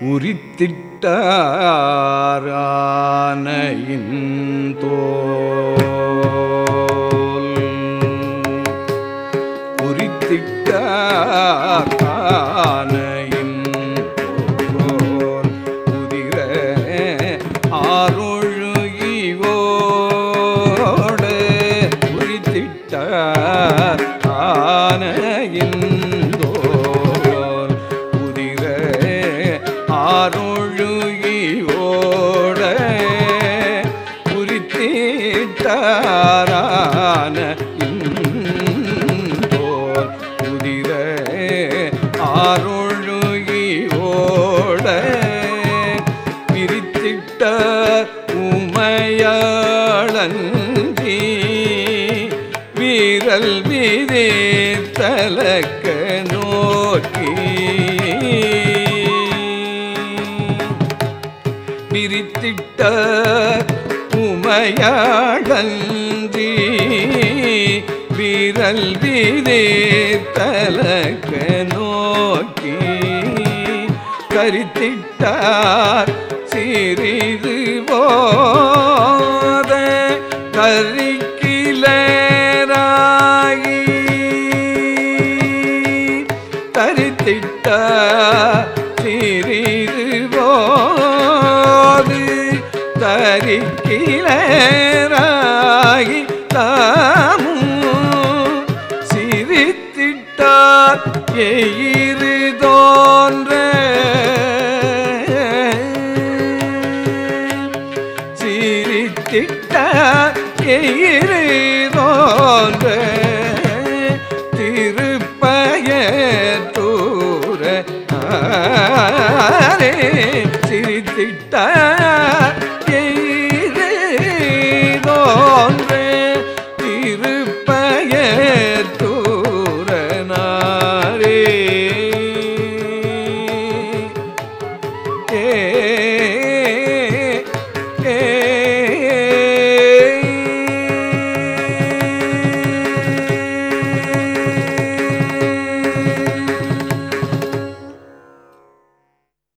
உரித்திட்டாரானையின் தோல். உரித்திட்டாரானையின் தோல். உதிர ஆறொழு ஈவோடு உரித்திட்டார் ஆனையின் பிரித்திட்ட உமையாளன்றி வீரல் வீதே தலக்க நோக்கி. பிரித்திட்ட உமையாளன்றி வீரல் வீதே தலக்க நோக்கி. கரித்திட்டார் சிறிது போத கரிக்கிலேராகி தரித்திட்ட சிறிது போது தரிக்கிலேராகி தாமும் சிரித்திட்டார் எயிறு தோன்ற திட்ட எயிரோன்று திருப்பய தூர சிரித்திட்டார்.